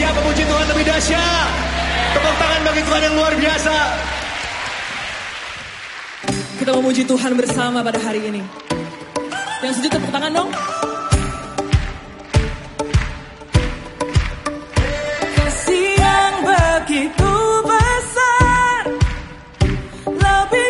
Siapa puji Tuhan lebih dahsyat? Tepuk tangan bagi Tuhan yang luar biasa. Kita memuji Tuhan bersama pada hari ini. Yang setuju tepuk tangan dong. Kasih yang begitu besar lebih